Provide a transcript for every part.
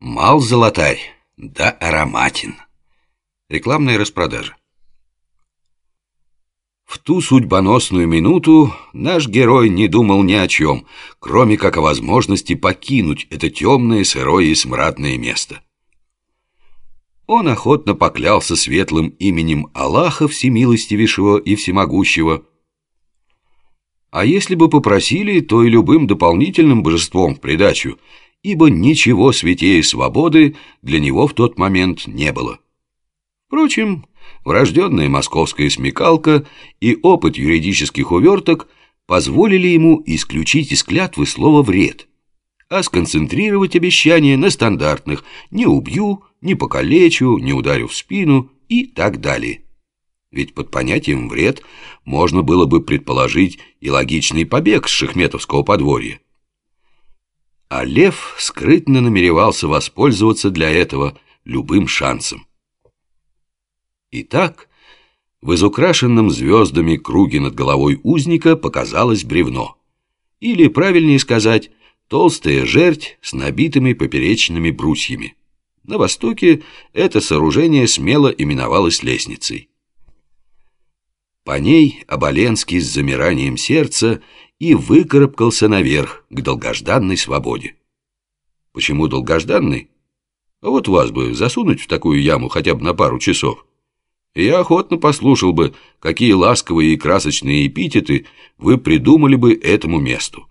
Мал золотарь, да ароматин. Рекламная распродажа. В ту судьбоносную минуту наш герой не думал ни о чем, кроме как о возможности покинуть это темное, сырое и смрадное место. Он охотно поклялся светлым именем Аллаха Всемилостивейшего и Всемогущего. А если бы попросили, то и любым дополнительным божеством в придачу – ибо ничего святее свободы для него в тот момент не было. Впрочем, врожденная московская смекалка и опыт юридических уверток позволили ему исключить из клятвы слово «вред», а сконцентрировать обещания на стандартных «не убью», «не покалечу», «не ударю в спину» и так далее. Ведь под понятием «вред» можно было бы предположить и логичный побег с шахметовского подворья. А лев скрытно намеревался воспользоваться для этого любым шансом. Итак, в изукрашенном звездами круге над головой узника показалось бревно. Или, правильнее сказать, толстая жердь с набитыми поперечными брусьями. На востоке это сооружение смело именовалось лестницей. По ней Оболенский с замиранием сердца и выкарабкался наверх к долгожданной свободе. Почему долгожданной? А вот вас бы засунуть в такую яму хотя бы на пару часов. Я охотно послушал бы, какие ласковые и красочные эпитеты вы придумали бы этому месту.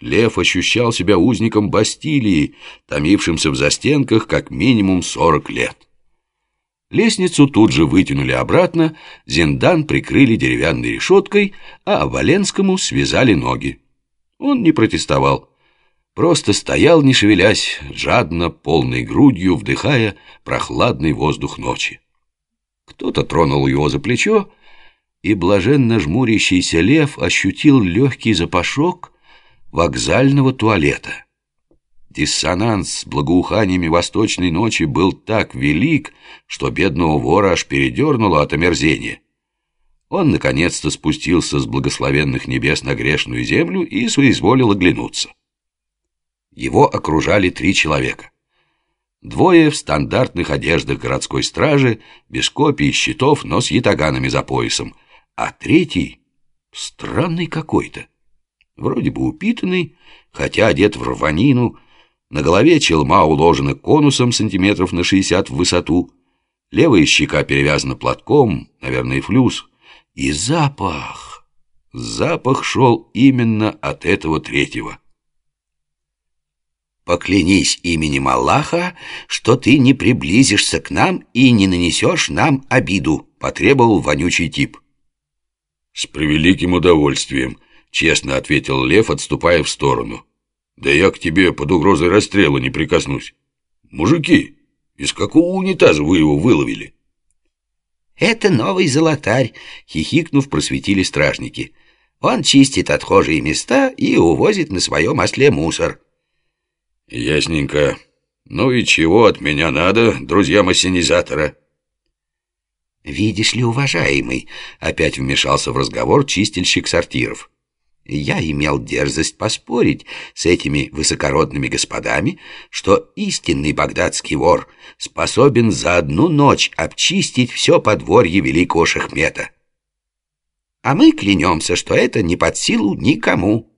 Лев ощущал себя узником Бастилии, томившимся в застенках как минимум сорок лет. Лестницу тут же вытянули обратно, Зиндан прикрыли деревянной решеткой, а Валенскому связали ноги. Он не протестовал, просто стоял, не шевелясь, жадно, полной грудью, вдыхая прохладный воздух ночи. Кто-то тронул его за плечо, и блаженно жмурящийся лев ощутил легкий запашок вокзального туалета. Диссонанс с благоуханиями восточной ночи был так велик, что бедного вора аж передернуло от омерзения. Он наконец-то спустился с благословенных небес на грешную землю и соизволил оглянуться. Его окружали три человека. Двое в стандартных одеждах городской стражи, без копий и щитов, но с ятаганами за поясом, а третий странный какой-то. Вроде бы упитанный, хотя одет в рванину, на голове челма уложена конусом сантиметров на 60 в высоту. Левая щека перевязана платком, наверное, флюс. И запах... Запах шел именно от этого третьего. «Поклянись именем Аллаха, что ты не приблизишься к нам и не нанесешь нам обиду», — потребовал вонючий тип. «С превеликим удовольствием», — честно ответил Лев, отступая в сторону. Да я к тебе под угрозой расстрела не прикоснусь. Мужики, из какого унитаза вы его выловили? Это новый золотарь, хихикнув, просветили стражники. Он чистит отхожие места и увозит на своем осле мусор. Ясненько. Ну и чего от меня надо, друзья массинизатора? Видишь ли, уважаемый, опять вмешался в разговор чистильщик сортиров. Я имел дерзость поспорить с этими высокородными господами, что истинный багдадский вор способен за одну ночь обчистить все подворье великого Шахмета. А мы клянемся, что это не под силу никому.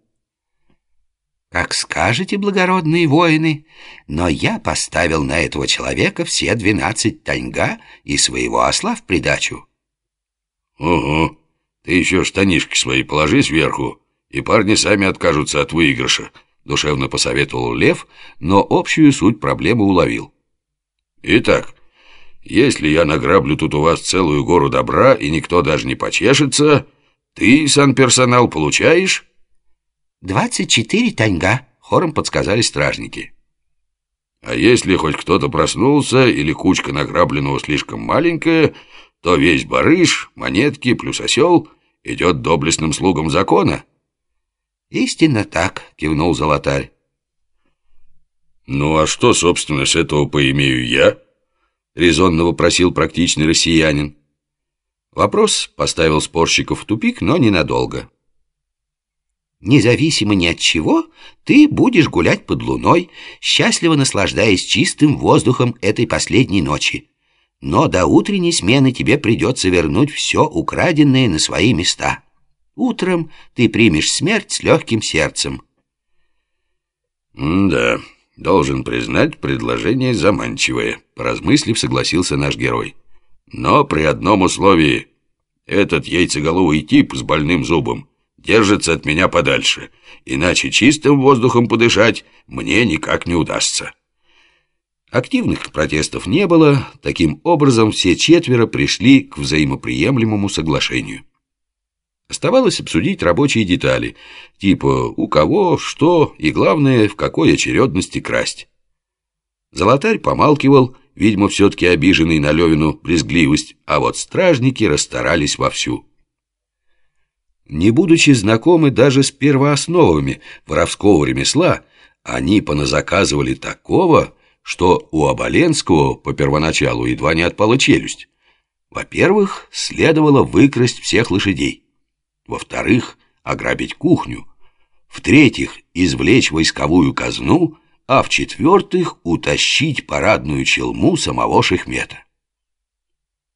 Как скажете, благородные воины, но я поставил на этого человека все двенадцать таньга и своего осла в придачу. — Угу, ты еще штанишки свои положи сверху, и парни сами откажутся от выигрыша», — душевно посоветовал Лев, но общую суть проблемы уловил. «Итак, если я награблю тут у вас целую гору добра, и никто даже не почешется, ты, санперсонал, получаешь...» «Двадцать четыре таньга», — хором подсказали стражники. «А если хоть кто-то проснулся или кучка награбленного слишком маленькая, то весь барыш, монетки плюс осел идет доблестным слугам закона». «Истинно так», — кивнул золотарь. «Ну а что, собственно, с этого поимею я?» — резонно вопросил практичный россиянин. Вопрос поставил спорщиков в тупик, но ненадолго. Независимо ни от чего, ты будешь гулять под луной, счастливо наслаждаясь чистым воздухом этой последней ночи. Но до утренней смены тебе придется вернуть все украденное на свои места. Утром ты примешь смерть с легким сердцем. «Да, должен признать, предложение заманчивое», — поразмыслив, согласился наш герой. «Но при одном условии. Этот яйцеголовый тип с больным зубом держится от меня подальше, иначе чистым воздухом подышать мне никак не удастся». Активных протестов не было, таким образом все четверо пришли к взаимоприемлемому соглашению. Оставалось обсудить рабочие детали, типа у кого, что и, главное, в какой очередности красть. Золотарь помалкивал, видимо, все-таки обиженный на Левину брезгливость, а вот стражники расстарались вовсю. Не будучи знакомы даже с первоосновами воровского ремесла, они поназаказывали такого, что у Оболенского по первоначалу едва не отпала челюсть. Во-первых, следовало выкрасть всех лошадей. Во-вторых, ограбить кухню. В-третьих, извлечь войсковую казну, а в-четвертых, утащить парадную челму самого Шехмета.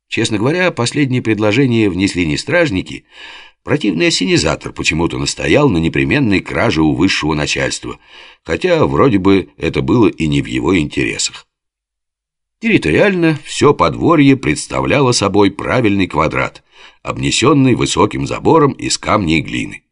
Честно говоря, последнее предложение внесли не стражники, Противный ассенизатор почему-то настоял на непременной краже у высшего начальства, хотя вроде бы это было и не в его интересах. Территориально все подворье представляло собой правильный квадрат, обнесенный высоким забором из камня и глины.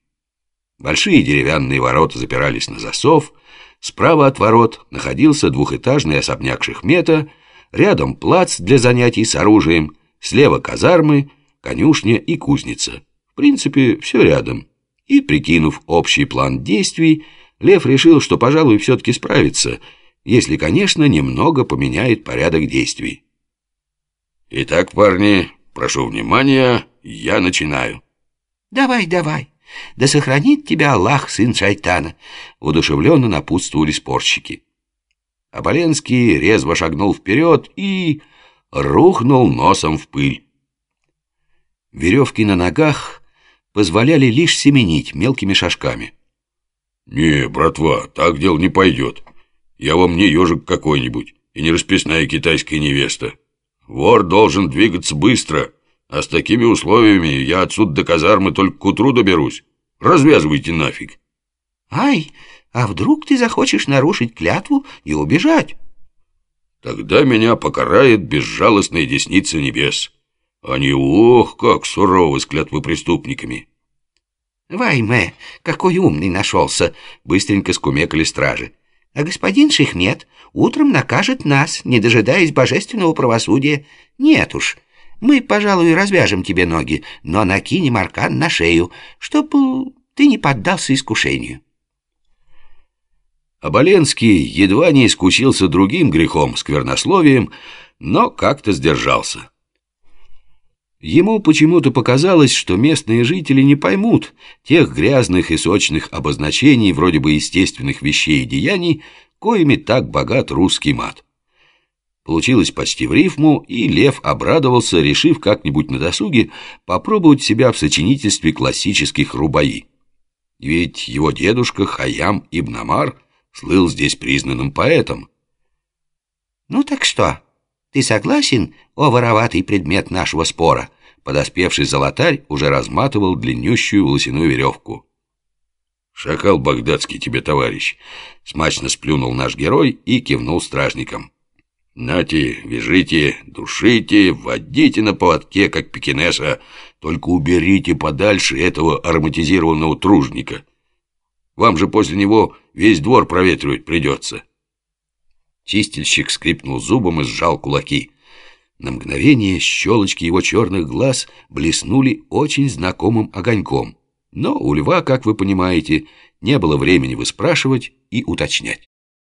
Большие деревянные ворота запирались на засов, справа от ворот находился двухэтажный особняк Шехмета, рядом плац для занятий с оружием, слева казармы, конюшня и кузница. В принципе, все рядом. И, прикинув общий план действий, Лев решил, что, пожалуй, все-таки справится – если, конечно, немного поменяет порядок действий. Итак, парни, прошу внимания, я начинаю. Давай, давай. Да сохранит тебя Аллах, сын шайтана, удушевленно напутствовали спорщики. Оболенский резво шагнул вперед и рухнул носом в пыль. Веревки на ногах позволяли лишь семенить мелкими шажками. «Не, братва, так дело не пойдет. Я вам не ежик какой-нибудь и не расписная китайская невеста. Вор должен двигаться быстро, а с такими условиями я отсюда до казармы только к утру доберусь. Развязывайте нафиг. Ай, а вдруг ты захочешь нарушить клятву и убежать? Тогда меня покарает безжалостная десница небес. Они, ох, как суровы с клятвы преступниками. Вайме, какой умный нашелся, быстренько скумекали стражи а господин Шехмет утром накажет нас, не дожидаясь божественного правосудия. Нет уж, мы, пожалуй, развяжем тебе ноги, но накинем аркан на шею, чтобы ты не поддался искушению». Оболенский едва не искусился другим грехом, сквернословием, но как-то сдержался. Ему почему-то показалось, что местные жители не поймут тех грязных и сочных обозначений вроде бы естественных вещей и деяний, коими так богат русский мат. Получилось почти в рифму, и Лев обрадовался, решив как-нибудь на досуге попробовать себя в сочинительстве классических рубаи. Ведь его дедушка Хаям Ибн Амар слыл здесь признанным поэтом. «Ну так что?» Ты согласен, о вороватый предмет нашего спора?» Подоспевший золотарь уже разматывал длиннющую волосяную веревку. «Шакал багдадский тебе, товарищ!» Смачно сплюнул наш герой и кивнул стражникам. «Нате, вяжите, душите, водите на поводке, как пекинеса, только уберите подальше этого ароматизированного тружника. Вам же после него весь двор проветривать придется». Чистильщик скрипнул зубом и сжал кулаки. На мгновение щелочки его черных глаз блеснули очень знакомым огоньком. Но у льва, как вы понимаете, не было времени выспрашивать и уточнять.